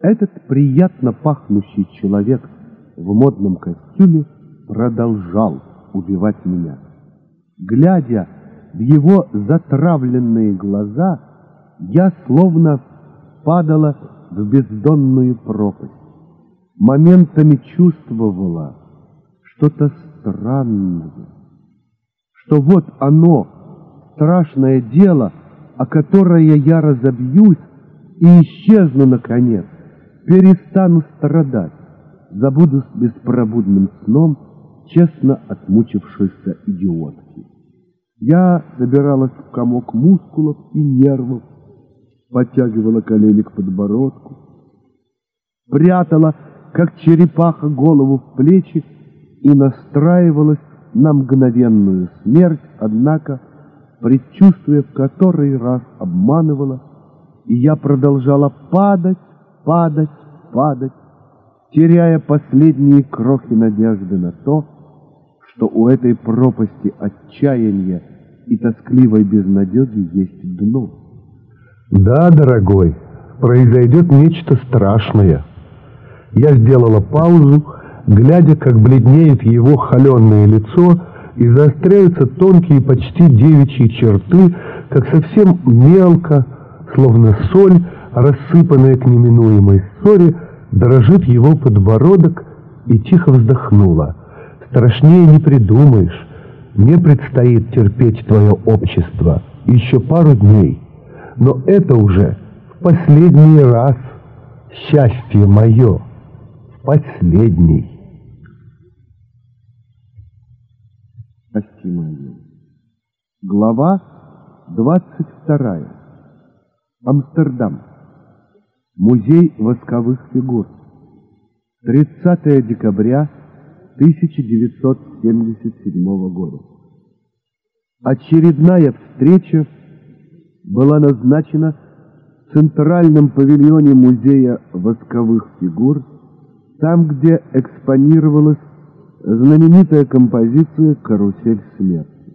Этот приятно пахнущий человек в модном костюме продолжал убивать меня. Глядя в его затравленные глаза, я словно падала в бездонную пропасть. Моментами чувствовала что-то странное, что вот оно, страшное дело, о которое я разобьюсь и исчезну наконец, перестану страдать, забуду с беспробудным сном честно отмучившейся идиотки. Я забиралась в комок мускулов и нервов, подтягивала колени к подбородку, прятала, как черепаха, голову в плечи и настраивалась на мгновенную смерть, однако, предчувствие в который раз обманывало, и я продолжала падать, падать, падать, теряя последние крохи надежды на то, что у этой пропасти отчаяния и тоскливой безнадеги есть дно. Да, дорогой, произойдет нечто страшное. Я сделала паузу, глядя, как бледнеет его холеное лицо и заостряются тонкие, почти девичьи черты, как совсем мелко, словно соль, рассыпанная к неминуемой ссоре, дрожит его подбородок и тихо вздохнула. Страшнее не придумаешь. Мне предстоит терпеть твое общество еще пару дней. Но это уже в последний раз счастье мое, в последний. Прости мое. Глава двадцать вторая. Амстердам. Музей восковых фигур. 30 декабря 1977 года. Очередная встреча была назначена в центральном павильоне музея восковых фигур, там, где экспонировалась знаменитая композиция «Карусель смерти».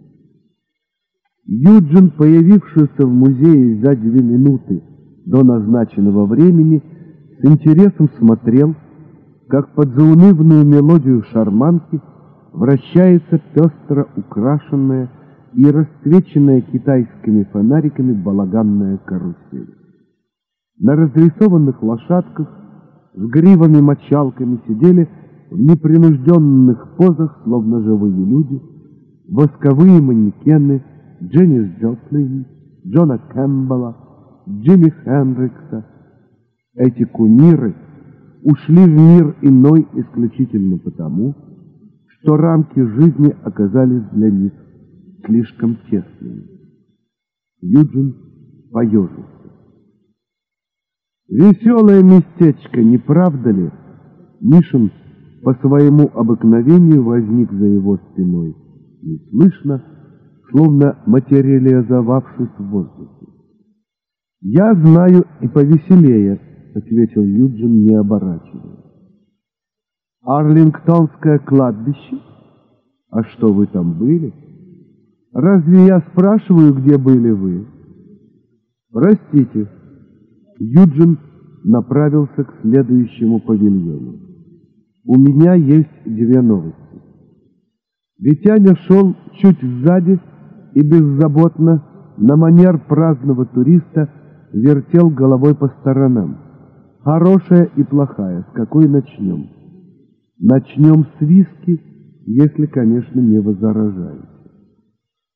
Юджин, появившийся в музее за две минуты до назначенного времени, с интересом смотрел, как под заунывную мелодию шарманки вращается пестро украшенная и расцвеченная китайскими фонариками балаганная карусель. На разрисованных лошадках с гривами-мочалками сидели в непринужденных позах, словно живые люди, восковые манекены Дженнис Джоплин, Джона Кэмпбелла, Джимми Хендрикса. Эти кумиры ушли в мир иной исключительно потому, что рамки жизни оказались для них слишком тесными. Юджин поежился. Веселое местечко, не правда ли? Мишин по своему обыкновению возник за его спиной. Неслышно, словно материализовавшись в воздухе. «Я знаю и повеселее», — ответил Юджин, не оборачиваясь. «Арлингтонское кладбище? А что вы там были? Разве я спрашиваю, где были вы?» «Простите». Юджин направился к следующему павильону. «У меня есть две новости». Витяня шел чуть сзади, и беззаботно, на манер праздного туриста, вертел головой по сторонам. Хорошая и плохая, с какой начнем? Начнем с виски, если, конечно, не возражаете.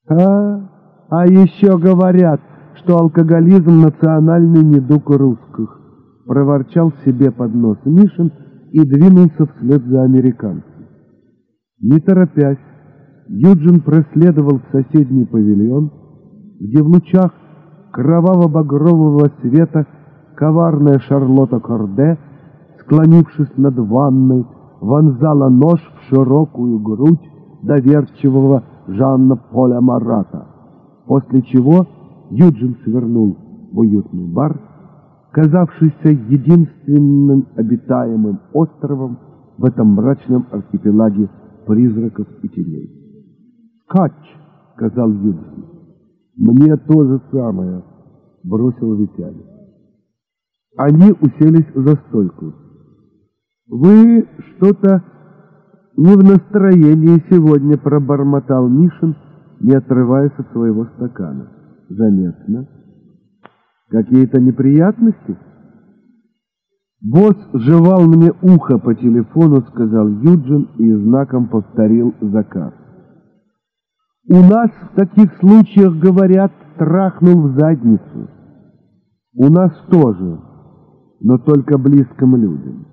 А, а еще говорят, что алкоголизм – национальный недуг русских, проворчал себе под нос Мишин и двинулся вслед за американцем. Не торопясь, Юджин проследовал в соседний павильон, где в лучах кроваво-багрового света коварная Шарлотта Корде, склонившись над ванной, вонзала нож в широкую грудь доверчивого Жанна Поля Марата, после чего Юджин свернул в уютный бар, казавшийся единственным обитаемым островом в этом мрачном архипелаге призраков и теней. «Скач!» — сказал Юджин. «Мне то же самое», — бросил Виталий. Они уселись за стойку. «Вы что-то не в настроении сегодня», — пробормотал Мишин, не отрываясь от своего стакана. «Заметно. Какие-то неприятности?» «Босс жевал мне ухо по телефону», — сказал Юджин и знаком повторил заказ. «У нас в таких случаях, говорят, трахнул в задницу. У нас тоже, но только близким людям.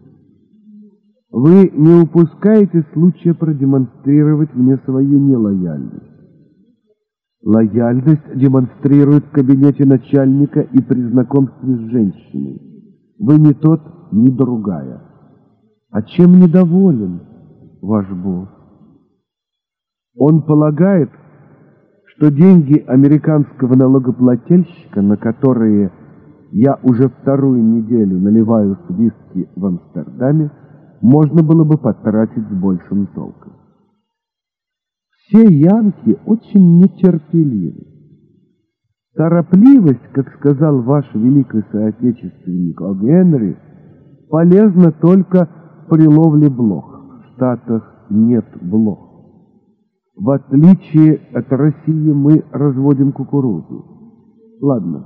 Вы не упускаете случая продемонстрировать мне свою нелояльность. Лояльность демонстрирует в кабинете начальника и при знакомстве с женщиной. Вы не тот, ни другая. А чем недоволен ваш босс? Он полагает, что деньги американского налогоплательщика, на которые я уже вторую неделю наливаю с виски в Амстердаме, можно было бы потратить с большим толком. Все янки очень нетерпеливы. Торопливость, как сказал ваш великий соотечественник О. Генри, полезна только при ловле блох. В Штатах нет блох. В отличие от России мы разводим кукурузу. Ладно.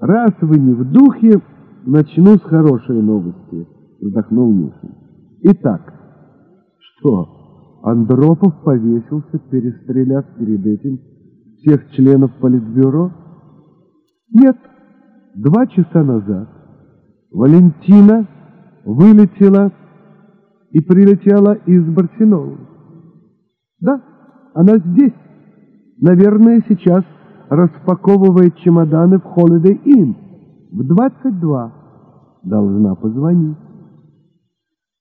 Раз вы не в духе, начну с хорошей новости, вздохнул Миша. Итак, что, Андропов повесился, перестреляв перед этим всех членов Политбюро? Нет, два часа назад Валентина вылетела и прилетела из Барселоны. Да, она здесь. Наверное, сейчас распаковывает чемоданы в Holiday Inn. В 22 должна позвонить.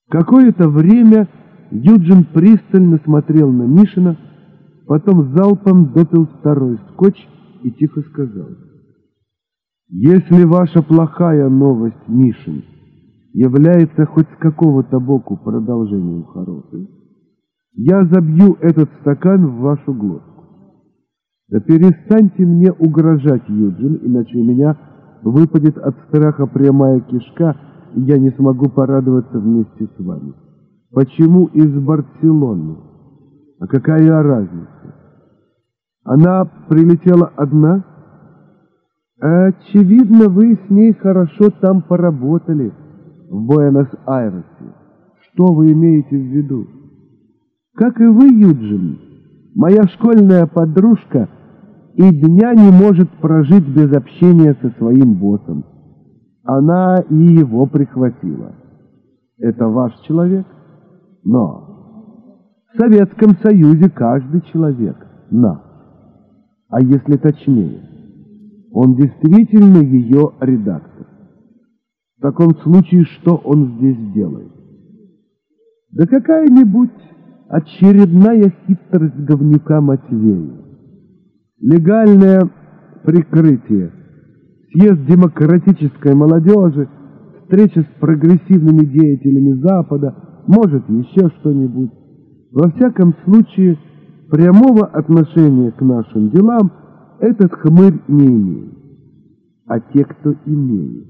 Какое-то время Юджин пристально смотрел на Мишина, потом залпом допил второй скотч и тихо сказал. Если ваша плохая новость, Мишин, является хоть с какого-то боку продолжением хорошей, я забью этот стакан в вашу глотку. Да перестаньте мне угрожать, Юджин, иначе у меня выпадет от страха прямая кишка, и я не смогу порадоваться вместе с вами. Почему из Барселоны? А какая разница? Она прилетела одна? Очевидно, вы с ней хорошо там поработали, в Буэнос-Айресе. Что вы имеете в виду? Как и вы, Юджин, моя школьная подружка и дня не может прожить без общения со своим боссом. Она и его прихватила. Это ваш человек? Но в Советском Союзе каждый человек наш. А если точнее, он действительно ее редактор. В таком случае, что он здесь делает? Да какая-нибудь очередная хитрость говнюка Матвея. Легальное прикрытие, съезд демократической молодежи, встреча с прогрессивными деятелями Запада, может еще что-нибудь. Во всяком случае, прямого отношения к нашим делам этот хмырь не имеет. А те, кто имеет,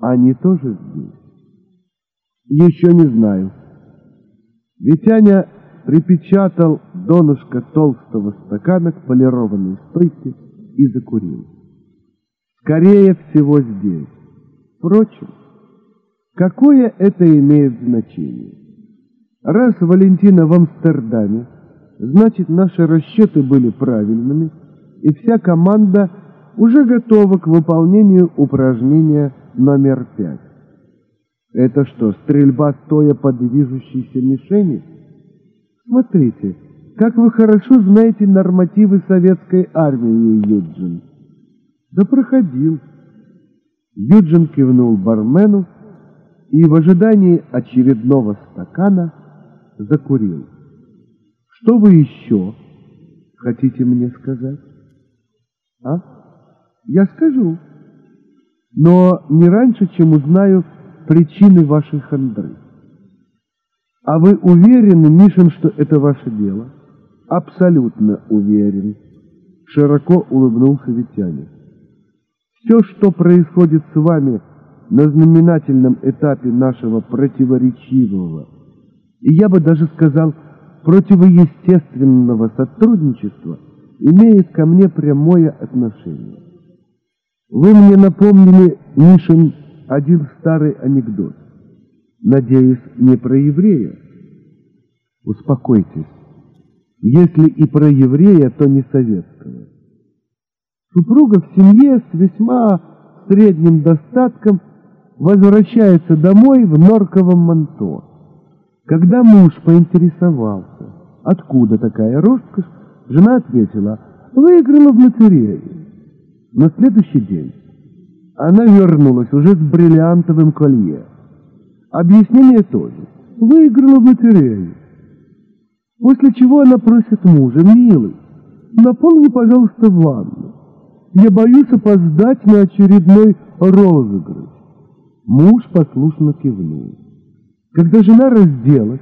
они тоже здесь? Еще не знаю. Витяня припечатал донышко толстого стакана к полированной стойке и закурил. Скорее всего здесь. Впрочем, какое это имеет значение? Раз Валентина в Амстердаме, значит наши расчеты были правильными, и вся команда уже готова к выполнению упражнения номер пять. Это что, стрельба стоя по движущейся мишени? Смотрите, как вы хорошо знаете нормативы советской армии, Юджин. Да проходил. Юджин кивнул бармену и в ожидании очередного стакана закурил. Что вы еще хотите мне сказать? А? Я скажу. Но не раньше, чем узнаю, причины вашей хандры. А вы уверены, Мишин, что это ваше дело? Абсолютно уверен. Широко улыбнулся Витяне. Все, что происходит с вами на знаменательном этапе нашего противоречивого, и я бы даже сказал, противоестественного сотрудничества, имеет ко мне прямое отношение. Вы мне напомнили, Мишин, один старый анекдот. Надеюсь, не про еврея? Успокойтесь. Если и про еврея, то не советского. Супруга в семье с весьма средним достатком возвращается домой в норковом манто. Когда муж поинтересовался, откуда такая роскошь, жена ответила, выиграла в лотерею. На следующий день она вернулась уже с бриллиантовым колье. Объяснение тоже. Выиграла в лотерею. После чего она просит мужа, милый, наполни, пожалуйста, ванну. Я боюсь опоздать на очередной розыгрыш. Муж послушно кивнул. Когда жена разделась,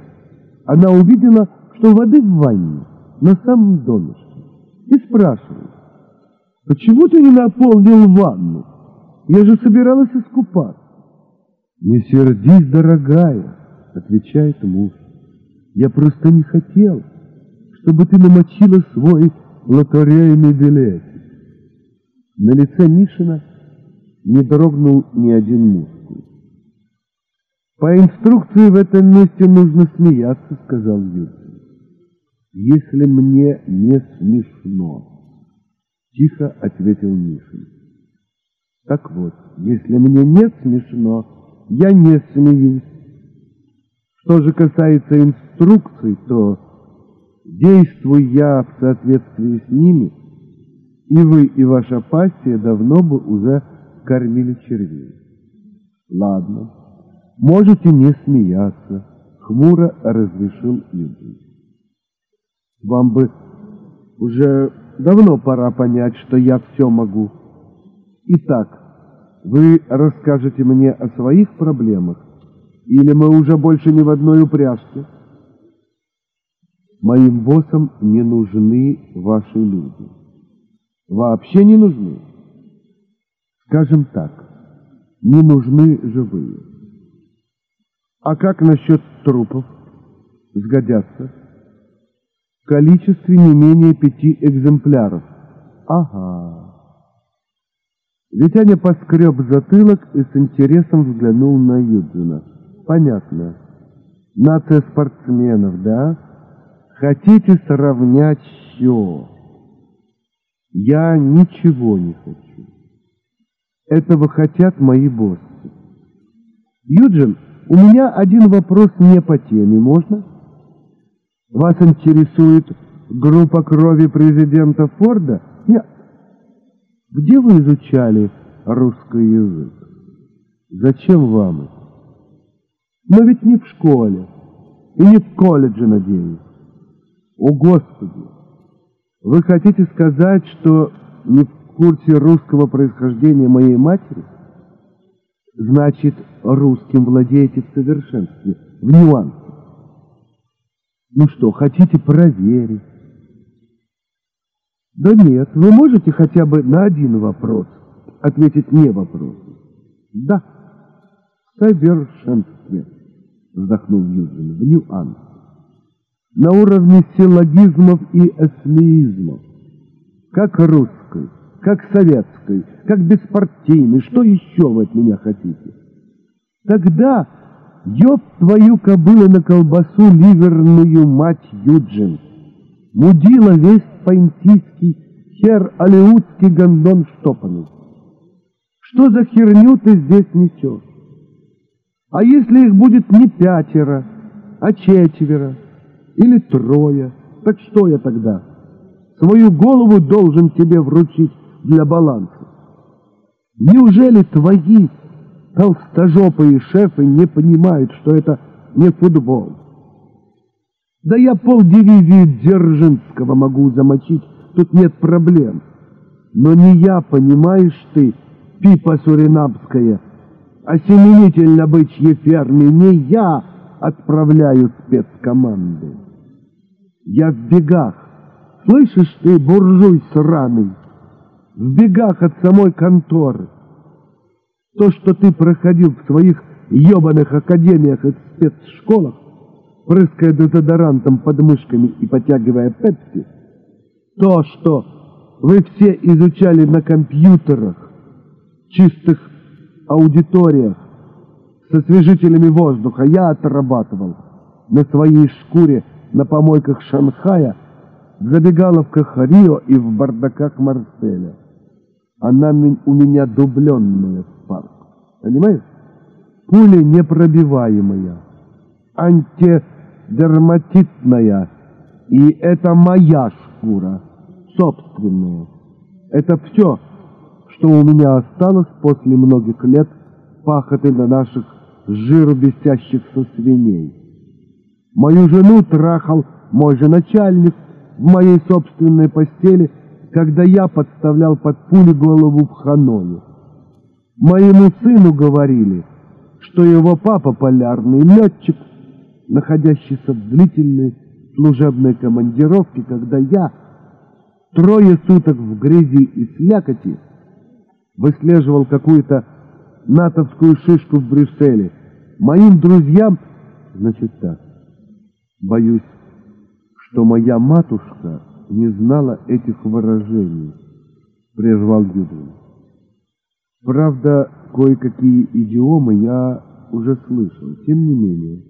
она увидела, что воды в ванне на самом донышке, и спрашивает, почему ты не наполнил ванну? Я же собиралась искупаться. «Не сердись, дорогая», — отвечает муж. «Я просто не хотел, чтобы ты намочила свой лотерейный билет». На лице Мишина не дрогнул ни один мускул. «По инструкции в этом месте нужно смеяться», — сказал Юрий. «Если мне не смешно», — тихо ответил Мишин. «Так вот, если мне не смешно, я не смеюсь. Что же касается инструкций, то действую я в соответствии с ними, и вы, и ваша пассия давно бы уже кормили червей. Ладно, можете не смеяться, хмуро разрешил Юджин. Вам бы уже давно пора понять, что я все могу. Итак, вы расскажете мне о своих проблемах? Или мы уже больше не в одной упряжке? Моим боссам не нужны ваши люди. Вообще не нужны. Скажем так, не нужны живые. А как насчет трупов? Сгодятся. В количестве не менее пяти экземпляров. Ага. Витяня поскреб затылок и с интересом взглянул на Юджина. Понятно. Нация спортсменов, да? Хотите сравнять все? Я ничего не хочу. Этого хотят мои боссы. Юджин, у меня один вопрос не по теме, можно? Вас интересует группа крови президента Форда? Нет. Где вы изучали русский язык? Зачем вам это? Но ведь не в школе и не в колледже, надеюсь. О, Господи! Вы хотите сказать, что не в курсе русского происхождения моей матери? Значит, русским владеете в совершенстве, в нюансе. Ну что, хотите проверить? Да нет, вы можете хотя бы на один вопрос ответить не вопрос. Да, совершенстве, вздохнул Юджин, в нюанс. На уровне силлогизмов и эсмеизмов. Как русской, как советской, как беспартийной, что еще вы от меня хотите? Тогда, ёб твою кобылу на колбасу ливерную мать Юджин, мудила весь пантийский, хер алеутский гондон штопанный. Что за херню ты здесь несешь? А если их будет не пятеро, а четверо или трое, так что я тогда? Свою голову должен тебе вручить для баланса. Неужели твои толстожопые шефы не понимают, что это не футбол? Да я полдивизии Дзержинского могу замочить, тут нет проблем. Но не я, понимаешь ты, пипа суринамская, а семенитель на бычьей ферме, не я отправляю спецкоманды. Я в бегах. Слышишь ты, буржуй сраный? в бегах от самой конторы. То, что ты проходил в своих ебаных академиях и спецшколах, прыская дезодорантом под мышками и потягивая пепси, то, что вы все изучали на компьютерах, чистых аудиториях, со освежителями воздуха, я отрабатывал на своей шкуре на помойках Шанхая, в забегаловках Рио и в бардаках Марселя. Она у меня дубленная в парк. Понимаешь? Пуля непробиваемая, антидерматитная, и это моя шкура, собственная. Это все, что у меня осталось после многих лет пахоты на наших жиру бесящихся свиней. Мою жену трахал мой же начальник в моей собственной постели, когда я подставлял под пули голову в Ханое. Моему сыну говорили, что его папа полярный летчик, находящийся в длительной служебной командировке, когда я трое суток в грязи и слякоти выслеживал какую-то натовскую шишку в Брюсселе. Моим друзьям, значит так, боюсь, что моя матушка не знала этих выражений, прервал Гюдрин. Правда, кое-какие идиомы я уже слышал. Тем не менее,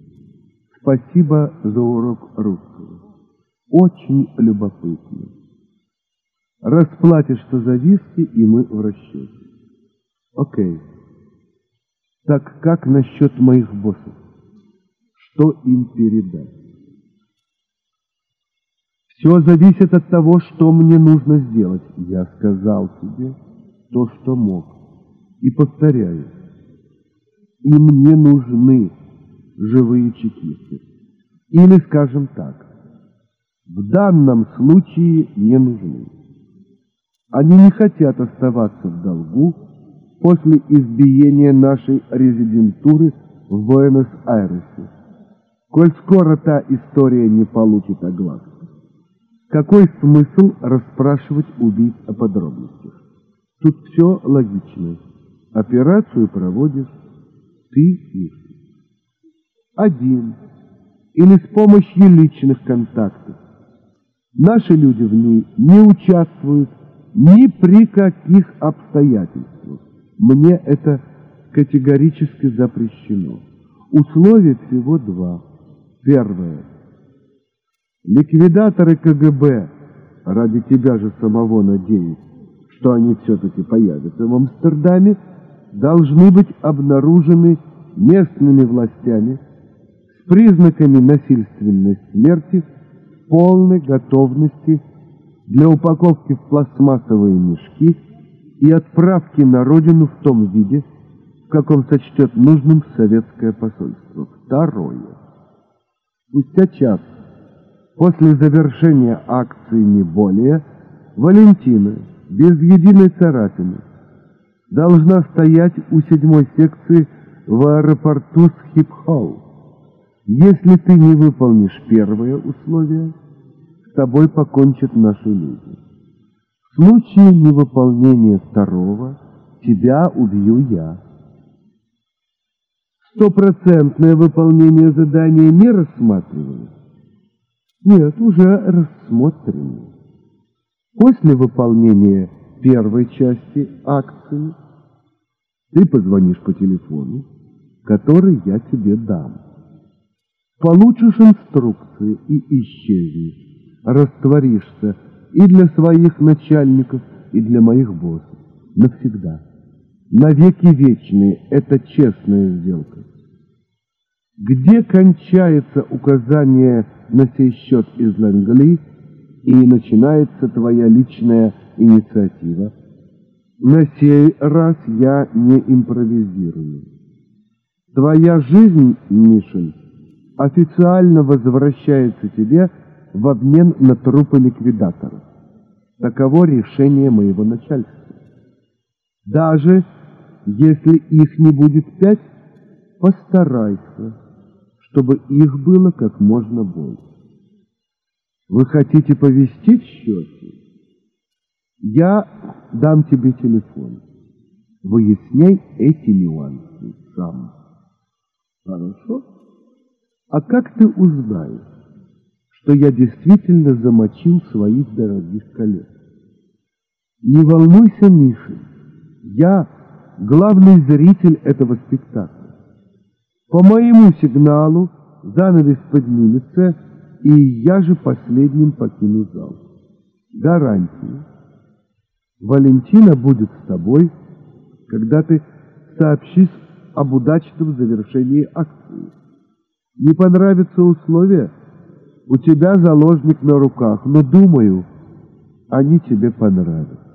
спасибо за урок русского. Очень любопытно. Расплатишься за виски, и мы в расчете. Окей. Так как насчет моих боссов? Что им передать? Все зависит от того, что мне нужно сделать. Я сказал тебе то, что мог. И повторяю, им не нужны живые чекисты. Или, скажем так, в данном случае не нужны. Они не хотят оставаться в долгу, после избиения нашей резидентуры в Буэнос-Айресе. Коль скоро та история не получит огласки, какой смысл расспрашивать убийц о подробностях? Тут все логично. Операцию проводишь ты и один или с помощью личных контактов. Наши люди в ней не участвуют ни при каких обстоятельствах. Мне это категорически запрещено. Условий всего два. Первое. Ликвидаторы КГБ, ради тебя же самого надеюсь, что они все-таки появятся в Амстердаме, должны быть обнаружены местными властями признаками насильственной смерти полной готовности для упаковки в пластмассовые мешки и отправки на родину в том виде, в каком сочтет нужным советское посольство. Второе. Спустя час после завершения акции не более, Валентина, без единой царапины, должна стоять у седьмой секции в аэропорту Схипхолл. Если ты не выполнишь первое условие, с тобой покончат наши люди. В случае невыполнения второго тебя убью я. Стопроцентное выполнение задания не рассматривалось? Нет, уже рассмотрено. После выполнения первой части акции ты позвонишь по телефону, который я тебе дам. Получишь инструкции и исчезнешь, растворишься и для своих начальников, и для моих боссов. Навсегда. Навеки вечные. Это честная сделка. Где кончается указание на сей счет из Лангли и начинается твоя личная инициатива? На сей раз я не импровизирую. Твоя жизнь, Мишель, официально возвращается тебе в обмен на трупы ликвидаторов. Таково решение моего начальства. Даже если их не будет пять, постарайся, чтобы их было как можно больше. Вы хотите повести в счете? Я дам тебе телефон. Выясняй эти нюансы сам. Хорошо? А как ты узнаешь, что я действительно замочил своих дорогих коллег? Не волнуйся, Миша, я главный зритель этого спектакля. По моему сигналу занавес поднимется, и я же последним покину зал. Гарантия. Валентина будет с тобой, когда ты сообщишь об удачном завершении акции. Не понравятся условия? У тебя заложник на руках, но, думаю, они тебе понравятся.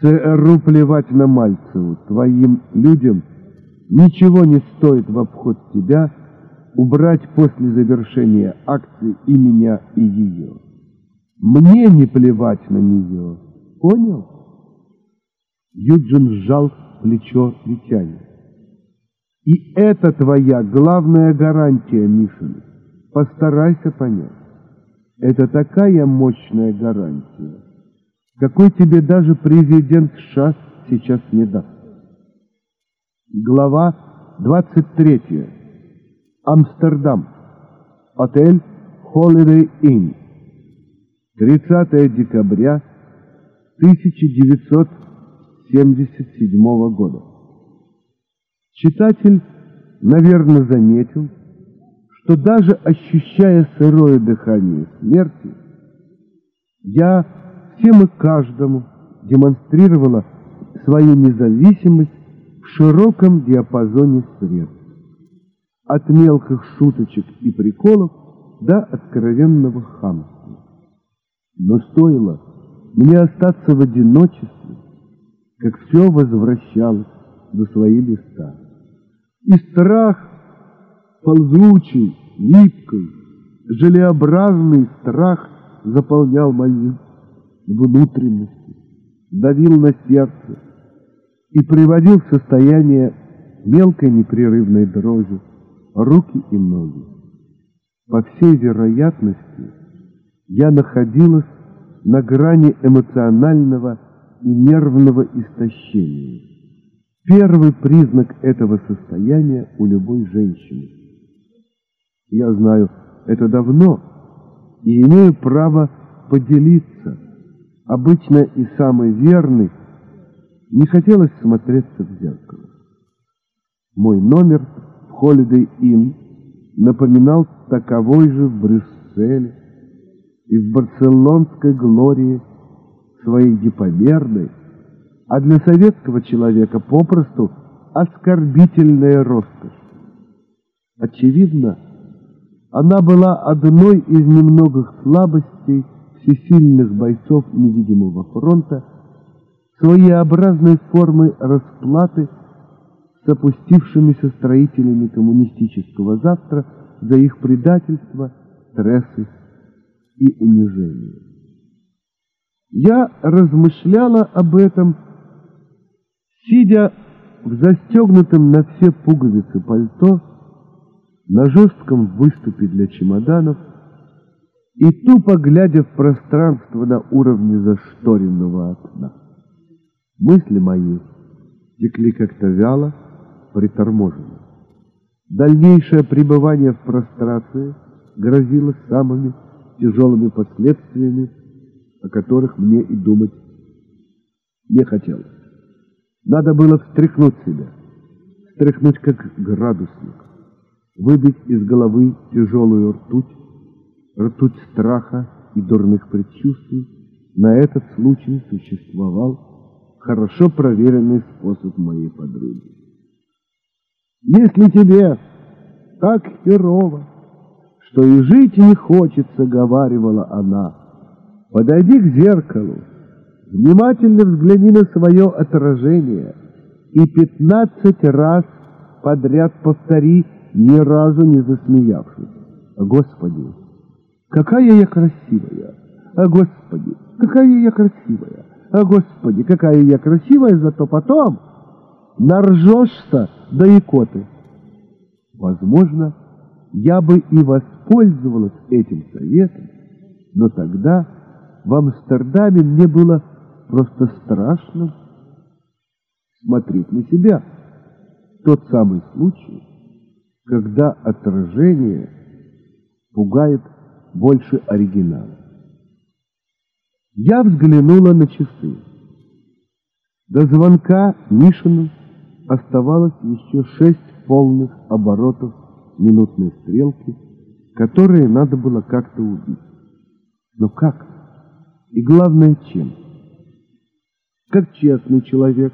ЦРУ плевать на Мальцеву, твоим людям ничего не стоит в обход тебя убрать после завершения акции и меня, и ее. Мне не плевать на нее. Понял? Юджин сжал плечо Витяня. И это твоя главная гарантия, Мишин. Постарайся понять. Это такая мощная гарантия, какой тебе даже президент США сейчас не даст. Глава 23. Амстердам. Отель Holiday Inn. 30 декабря 1977 года. Читатель, наверное, заметил, что даже ощущая сырое дыхание смерти, я всем и каждому демонстрировала свою независимость в широком диапазоне средств, от мелких шуточек и приколов до откровенного хамства. Но стоило мне остаться в одиночестве, как все возвращалось на свои места. И страх, ползучий, липкий, желеобразный страх заполнял мои внутренности, давил на сердце и приводил в состояние мелкой непрерывной дрожи руки и ноги. По всей вероятности, я находилась на грани эмоционального и нервного истощения. Первый признак этого состояния у любой женщины. Я знаю это давно и имею право поделиться. Обычно и самый верный не хотелось смотреться в зеркало. Мой номер в Holiday Inn напоминал таковой же в Брюсселе, и в барселонской глории своей непомерной, а для советского человека попросту оскорбительная роскошь. Очевидно, она была одной из немногих слабостей всесильных бойцов невидимого фронта, своеобразной формы расплаты с опустившимися строителями коммунистического завтра за их предательство, стрессы и унижение. Я размышляла об этом, сидя в застегнутом на все пуговицы пальто, на жестком выступе для чемоданов и тупо глядя в пространство на уровне зашторенного окна. Мысли мои текли как-то вяло, приторможенно. Дальнейшее пребывание в прострации грозило самыми тяжелыми последствиями, о которых мне и думать не хотелось. Надо было встряхнуть себя, встряхнуть как градусник, выбить из головы тяжелую ртуть, ртуть страха и дурных предчувствий. На этот случай существовал хорошо проверенный способ моей подруги. Если тебе так херово, что и жить не хочется, говаривала она. Подойди к зеркалу, внимательно взгляни на свое отражение и пятнадцать раз подряд повтори, ни разу не засмеявшись. Господи, какая я красивая! А Господи, какая я красивая! А Господи, какая я красивая, зато потом наржешься до икоты. Возможно, я бы и воспользовалась этим советом, но тогда в Амстердаме мне было просто страшно смотреть на себя. Тот самый случай, когда отражение пугает больше оригинала. Я взглянула на часы. До звонка Мишину оставалось еще шесть полных оборотов минутной стрелки, которые надо было как-то убить. Но как? И главное, чем? Как честный человек,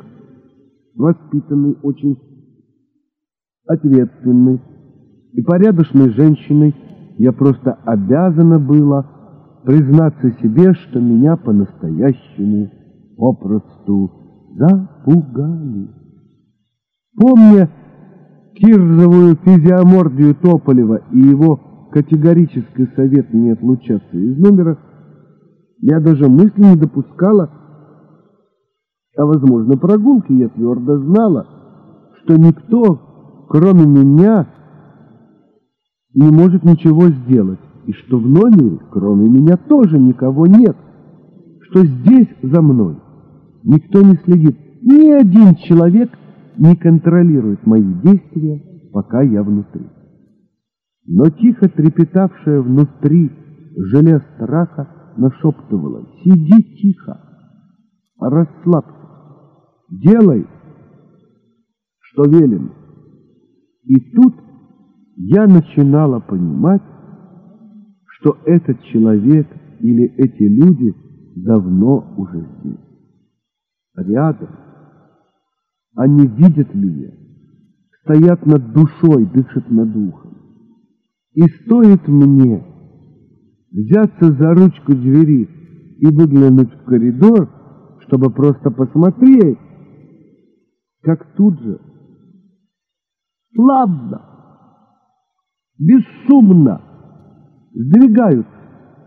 воспитанный, очень ответственный и порядочной женщиной, я просто обязана была признаться себе, что меня по-настоящему попросту запугали. Помня кирзовую физиомордию Тополева и его категорический совет не отлучаться из номера, я даже мысли не допускала о возможной прогулке. Я твердо знала, что никто, кроме меня, не может ничего сделать, и что в номере, кроме меня, тоже никого нет, что здесь за мной никто не следит, ни один человек не контролирует мои действия, пока я внутри. Но тихо трепетавшая внутри желе страха нашептывала «Сиди тихо, расслабься, делай, что велено». И тут я начинала понимать, что этот человек или эти люди давно уже здесь, рядом. Они видят меня, стоят над душой, дышат над ухом. И стоит мне взяться за ручку двери и выглянуть в коридор, чтобы просто посмотреть, как тут же славно, бесшумно сдвигаются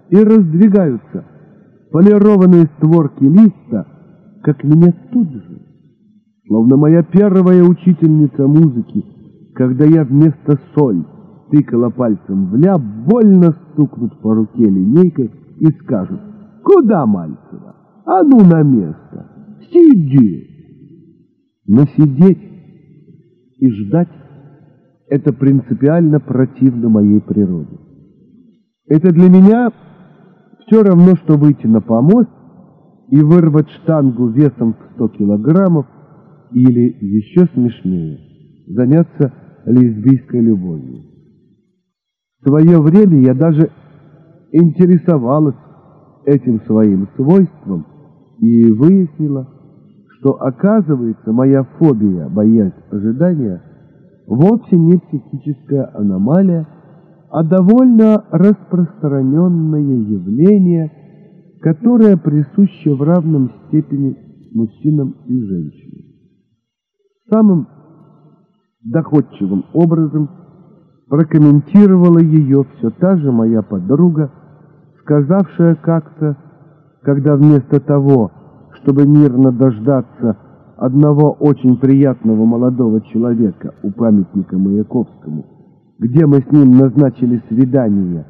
и раздвигаются полированные створки листа, как меня тут же, словно моя первая учительница музыки, когда я вместо соль тыкала пальцем в ля, больно стукнут по руке линейкой и скажут, «Куда, Мальцева? А ну на место! Сиди!» Но сидеть и ждать — это принципиально противно моей природе. Это для меня все равно, что выйти на помост и вырвать штангу весом в 100 килограммов или, еще смешнее, заняться лесбийской любовью. В свое время я даже интересовалась этим своим свойством и выяснила, что, оказывается, моя фобия, боязнь ожидания, вовсе не психическая аномалия, а довольно распространенное явление, которое присуще в равном степени мужчинам и женщинам. Самым доходчивым образом – прокомментировала ее все та же моя подруга, сказавшая как-то, когда вместо того, чтобы мирно дождаться одного очень приятного молодого человека у памятника Маяковскому, где мы с ним назначили свидание,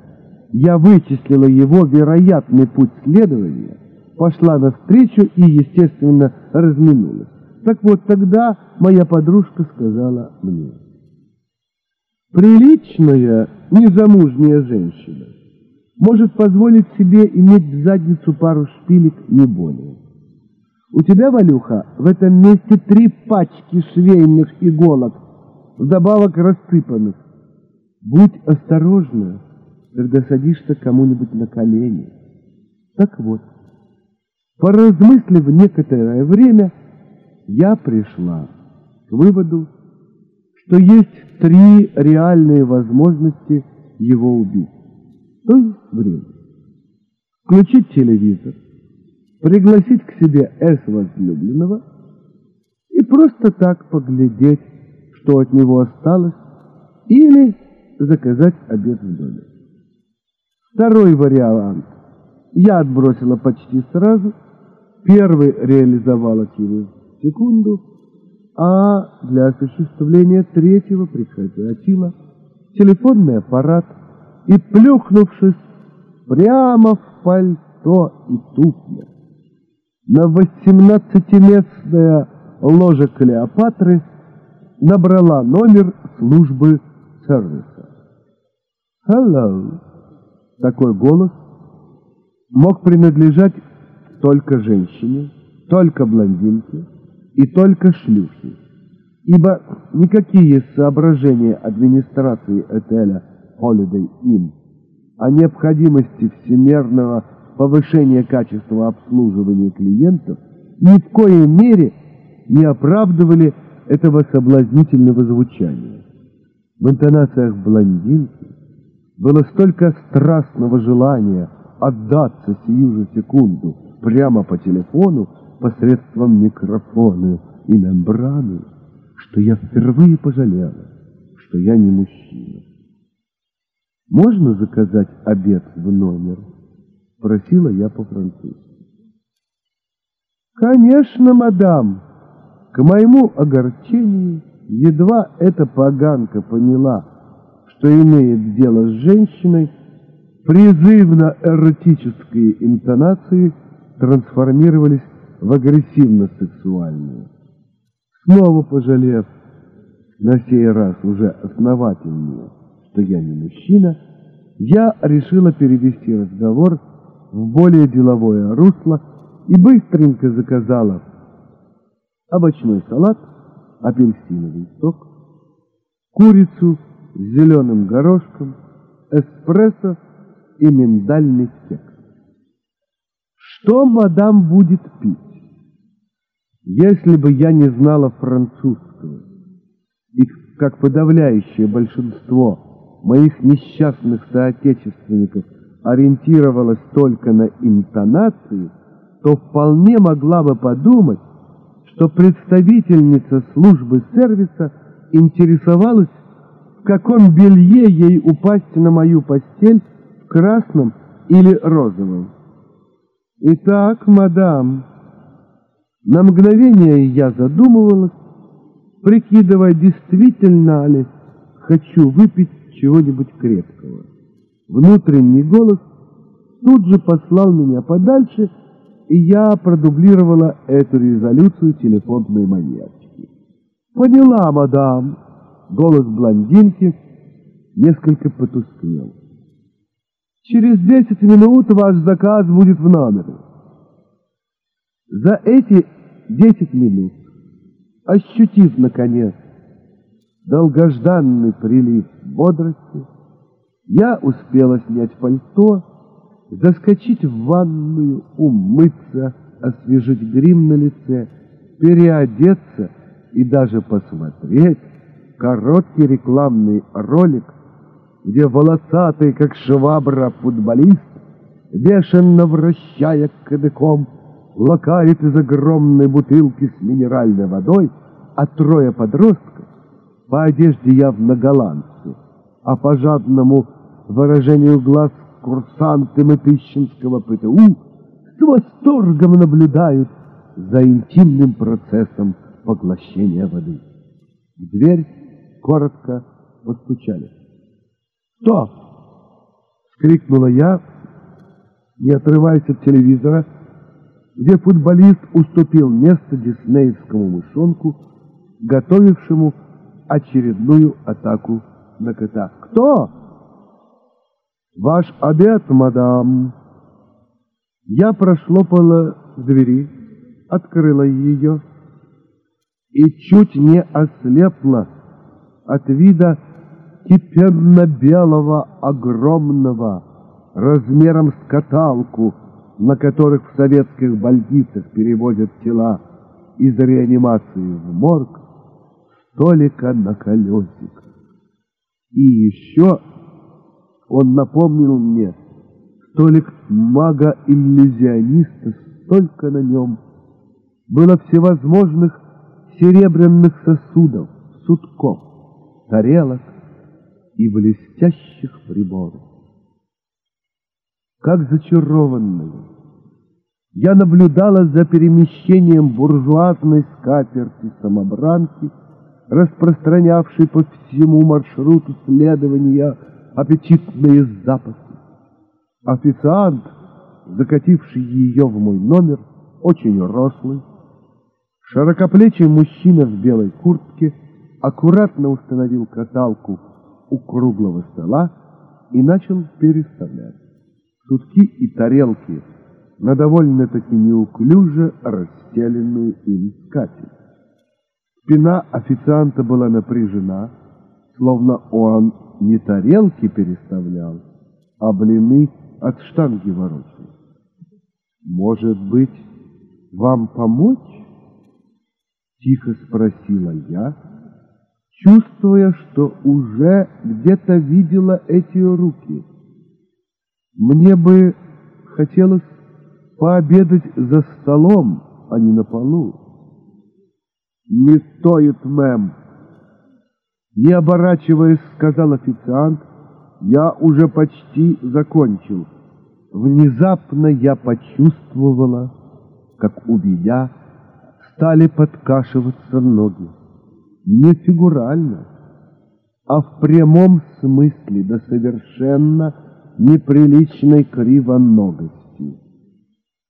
я вычислила его вероятный путь следования, пошла навстречу и, естественно, разминулась. Так вот, тогда моя подружка сказала мне, Приличная, незамужняя женщина может позволить себе иметь в задницу пару шпилек, не более. У тебя, Валюха, в этом месте три пачки швейных иголок, вдобавок рассыпанных. Будь осторожна, когда садишься кому-нибудь на колени. Так вот, поразмыслив некоторое время, я пришла к выводу, что есть три реальные возможности его убить. То есть время. Включить телевизор, пригласить к себе эс-возлюбленного и просто так поглядеть, что от него осталось, или заказать обед в доме. Второй вариант я отбросила почти сразу, первый реализовала через секунду, а для осуществления третьего прихватила телефонный аппарат и, плюхнувшись прямо в пальто и туфли, на восемнадцатиместное ложе Клеопатры набрала номер службы сервиса. «Hello!» Такой голос мог принадлежать только женщине, только блондинке и только шлюхе, ибо никакие соображения администрации отеля Holiday Inn о необходимости всемерного повышения качества обслуживания клиентов ни в коей мере не оправдывали этого соблазнительного звучания. В интонациях блондинки было столько страстного желания отдаться сию же секунду прямо по телефону посредством микрофона и мембраны, что я впервые пожалела, что я не мужчина. «Можно заказать обед в номер?» — спросила я по-французски. «Конечно, мадам!» К моему огорчению, едва эта поганка поняла, что имеет дело с женщиной, призывно-эротические интонации трансформировались в агрессивно-сексуальные. Снова пожалев, на сей раз уже основательнее, что я не мужчина, я решила перевести разговор в более деловое русло и быстренько заказала овощной салат, апельсиновый сок, курицу с зеленым горошком, эспрессо и миндальный кекс. Что мадам будет пить? Если бы я не знала французского, и как подавляющее большинство моих несчастных соотечественников ориентировалась только на интонации, то вполне могла бы подумать, что представительница службы сервиса интересовалась, в каком белье ей упасть на мою постель, в красном или розовом. Итак, мадам, на мгновение я задумывалась, прикидывая, действительно ли хочу выпить чего-нибудь крепкого. Внутренний голос тут же послал меня подальше, и я продублировала эту резолюцию телефонной маньячки. «Поняла, мадам!» Голос блондинки несколько потускнел. «Через десять минут ваш заказ будет в номере». За эти десять минут, ощутив, наконец, долгожданный прилив бодрости, я успела снять пальто, заскочить в ванную, умыться, освежить грим на лице, переодеться и даже посмотреть короткий рекламный ролик, где волосатый, как швабра, футболист, бешено вращая кадыком, лакает из огромной бутылки с минеральной водой, а трое подростков, по одежде явно голландцы, а по жадному выражению глаз курсанты Мытыщинского ПТУ, с восторгом наблюдают за интимным процессом поглощения воды. В дверь коротко постучали. «Кто?» — скрикнула я, не отрываясь от телевизора, где футболист уступил место диснеевскому мышонку, готовившему очередную атаку на кота. «Кто?» «Ваш обед, мадам!» Я прошлопала двери, открыла ее и чуть не ослепла от вида кипенно-белого огромного размером с каталку на которых в советских больницах переводят тела из реанимации в морг, столика на колесиках. И еще он напомнил мне столик мага-иллюзиониста, столько на нем было всевозможных серебряных сосудов, сутков, тарелок и блестящих приборов. Как зачарованные, я наблюдала за перемещением буржуазной скатерти самобранки, распространявшей по всему маршруту следования аппетитные запахи. Официант, закативший ее в мой номер, очень рослый, широкоплечий мужчина в белой куртке аккуратно установил каталку у круглого стола и начал переставлять сутки и тарелки на довольно-таки неуклюже расстеленную им скатерть. Спина официанта была напряжена, словно он не тарелки переставлял, а блины от штанги ворочал. «Может быть, вам помочь?» Тихо спросила я, чувствуя, что уже где-то видела эти руки. Мне бы хотелось пообедать за столом, а не на полу. «Не стоит, мэм!» Не оборачиваясь, сказал официант, «Я уже почти закончил». Внезапно я почувствовала, как у меня стали подкашиваться ноги. Не фигурально, а в прямом смысле до совершенно неприличной кривоногости.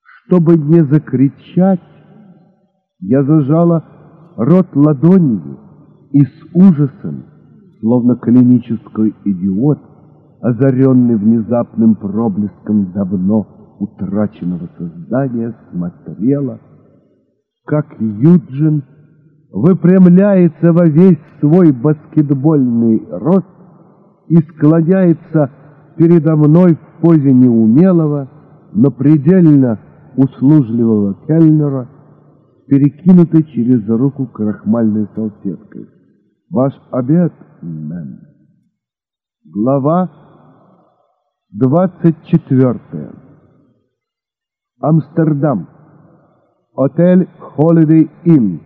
Чтобы не закричать, я зажала рот ладонью и с ужасом, словно клинический идиот, озаренный внезапным проблеском давно утраченного создания, смотрела, как Юджин выпрямляется во весь свой баскетбольный рост и склоняется передо мной в позе неумелого, но предельно услужливого кельнера, перекинутой через руку крахмальной салфеткой. Ваш обед, мэм. Глава двадцать четвертая. Амстердам. Отель Holiday Inn.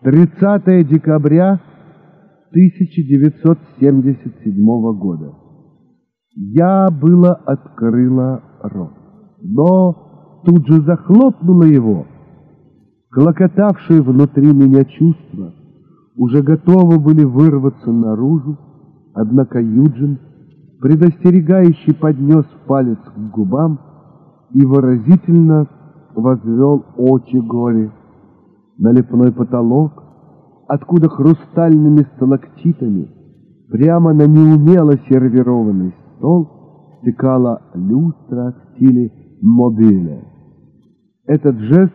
30 декабря 1977 года. Я было открыла рот, но тут же захлопнула его. Клокотавшие внутри меня чувства уже готовы были вырваться наружу, однако Юджин, предостерегающий, поднес палец к губам и выразительно возвел очи горе на лепной потолок, откуда хрустальными сталактитами прямо на неумело сервированный стол стекала люстра в стиле мобиля. Этот жест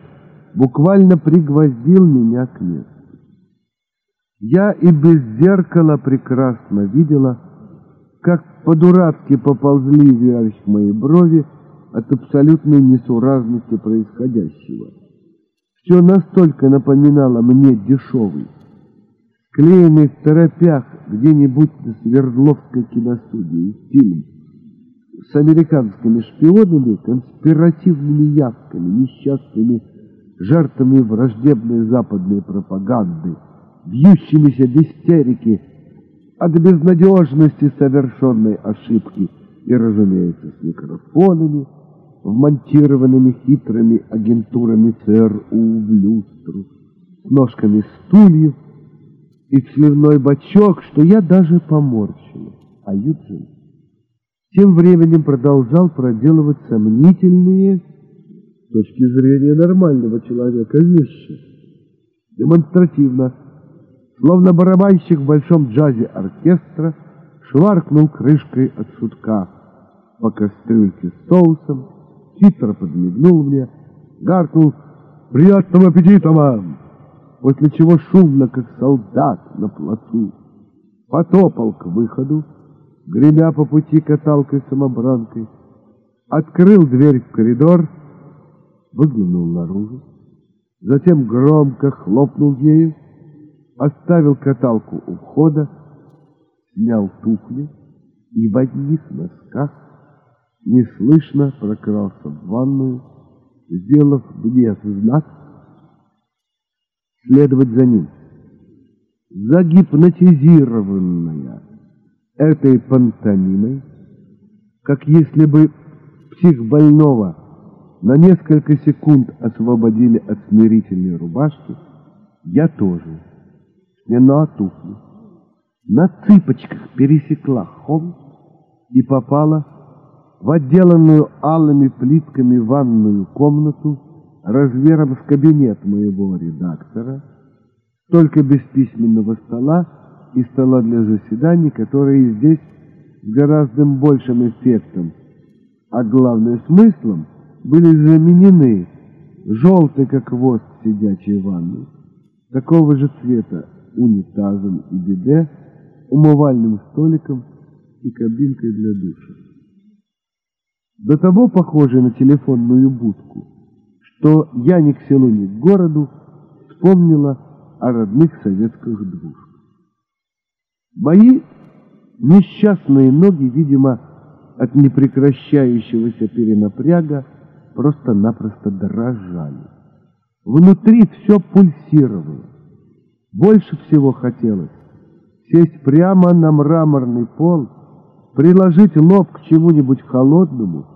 буквально пригвоздил меня к месту. Я и без зеркала прекрасно видела, как по-дурацки поползли вверх мои брови от абсолютной несуразности происходящего. Все настолько напоминало мне дешевый, клеенный в торопях где-нибудь на Свердловской киностудии фильм с американскими шпионами, конспиративными явками, несчастными жертвами враждебной западной пропаганды, бьющимися в истерике от безнадежности совершенной ошибки и, разумеется, с микрофонами, вмонтированными хитрыми агентурами ЦРУ в люстру, с ножками стульев и в сливной бачок, что я даже поморщила. А Юджин тем временем продолжал проделывать сомнительные с точки зрения нормального человека вещи. Демонстративно, словно барабанщик в большом джазе оркестра, шваркнул крышкой от сутка по кастрюльке с соусом, хитро подмигнул мне, гаркнул «Приятного аппетита вам!» После чего шумно, как солдат на плацу, потопал к выходу, гремя по пути каталкой-самобранкой, открыл дверь в коридор, выглянул наружу, затем громко хлопнул ею, оставил каталку у входа, снял туфли и в одних носках неслышно прокрался в ванную, сделав мне знак следовать за ним. Загипнотизированная этой пантомимой, как если бы психбольного на несколько секунд освободили от смирительной рубашки, я тоже. Сняла туфли, на цыпочках пересекла холл и попала в отделанную алыми плитками ванную комнату размером с кабинет моего редактора, только без письменного стола и стола для заседаний, которые здесь с гораздо большим эффектом, а главное смыслом, были заменены желтой, как вост сидячей ванной, такого же цвета унитазом и биде, умывальным столиком и кабинкой для душа. До того похожей на телефонную будку, что я ни к селу, ни к городу вспомнила о родных советских дружбах. Мои несчастные ноги, видимо, от непрекращающегося перенапряга просто-напросто дрожали. Внутри все пульсировало. Больше всего хотелось сесть прямо на мраморный пол, приложить лоб к чему-нибудь холодному,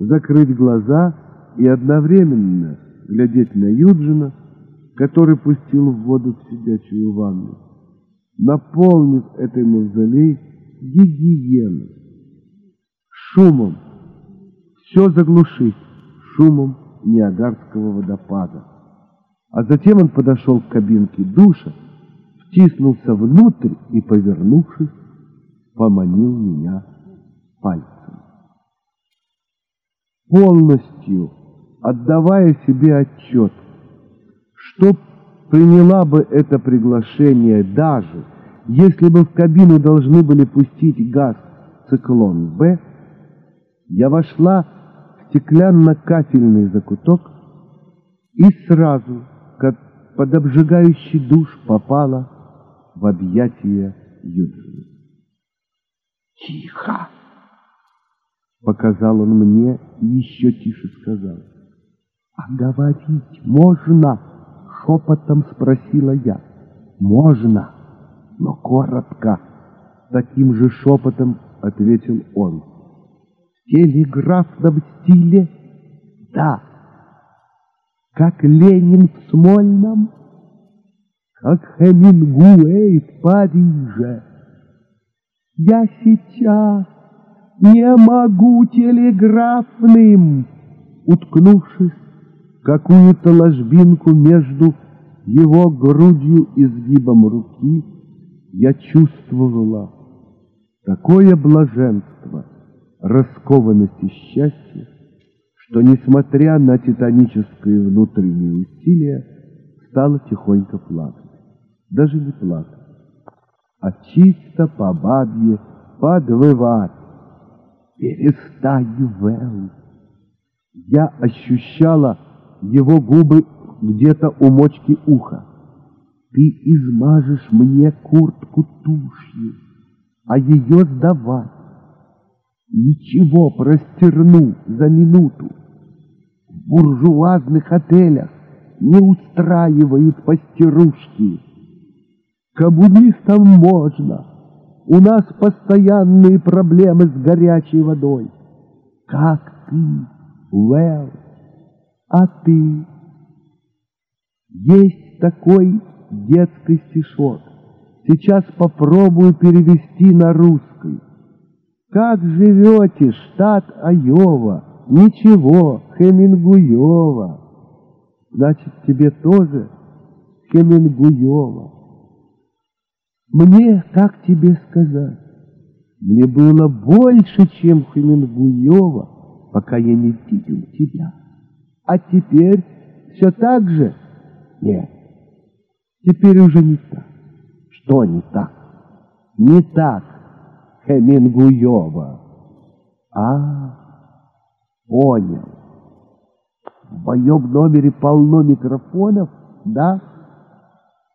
закрыть глаза и одновременно глядеть на Юджина, который пустил в воду в сидячую ванну, наполнив этой мавзолей гигиеной, шумом, все заглушить шумом Ниагарского водопада. А затем он подошел к кабинке душа, втиснулся внутрь и, повернувшись, поманил меня пальцем. Полностью отдавая себе отчет, что приняла бы это приглашение даже, если бы в кабину должны были пустить газ «Циклон Б», я вошла стеклянно-кафельный закуток и сразу, как под обжигающий душ, попала в объятия Юджина. «Тихо!» — показал он мне и еще тише сказал. «А говорить можно?» — шепотом спросила я. «Можно, но коротко!» — таким же шепотом ответил он. «В телеграфном стиле?» «Да». «Как Ленин в Смольном?» «Как Хемингуэй в Париже?» «Я сейчас не могу телеграфным!» Уткнувшись какую-то ложбинку между его грудью и сгибом руки, я чувствовала такое блаженство, раскованность и счастье, что, несмотря на титанические внутренние усилия, стала тихонько плакать. Даже не плакать, а чисто по бабье подвывать. Перестань, Вэл. Я ощущала его губы где-то у мочки уха. Ты измажешь мне куртку тушью, а ее сдавать. Ничего, простерну за минуту. В буржуазных отелях не устраивают постирушки. Коммунистам можно. У нас постоянные проблемы с горячей водой. Как ты, Уэлл? А ты? Есть такой детский стишок. Сейчас попробую перевести на русский. Как живете, штат Айова? Ничего, Хемингуева. Значит, тебе тоже Хемингуева. Мне, как тебе сказать, мне было больше, чем Хемингуева, пока я не видел тебя. А теперь все так же? Нет, теперь уже не так. Что не так? Не так, Хемингуева. А, понял. В моем номере полно микрофонов, да?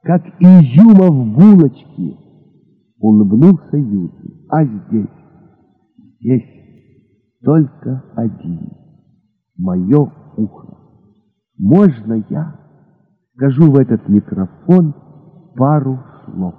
Как изюма в булочке. Улыбнулся Юрий. А здесь? Здесь только один. Мое ухо. Можно я скажу в этот микрофон пару слов?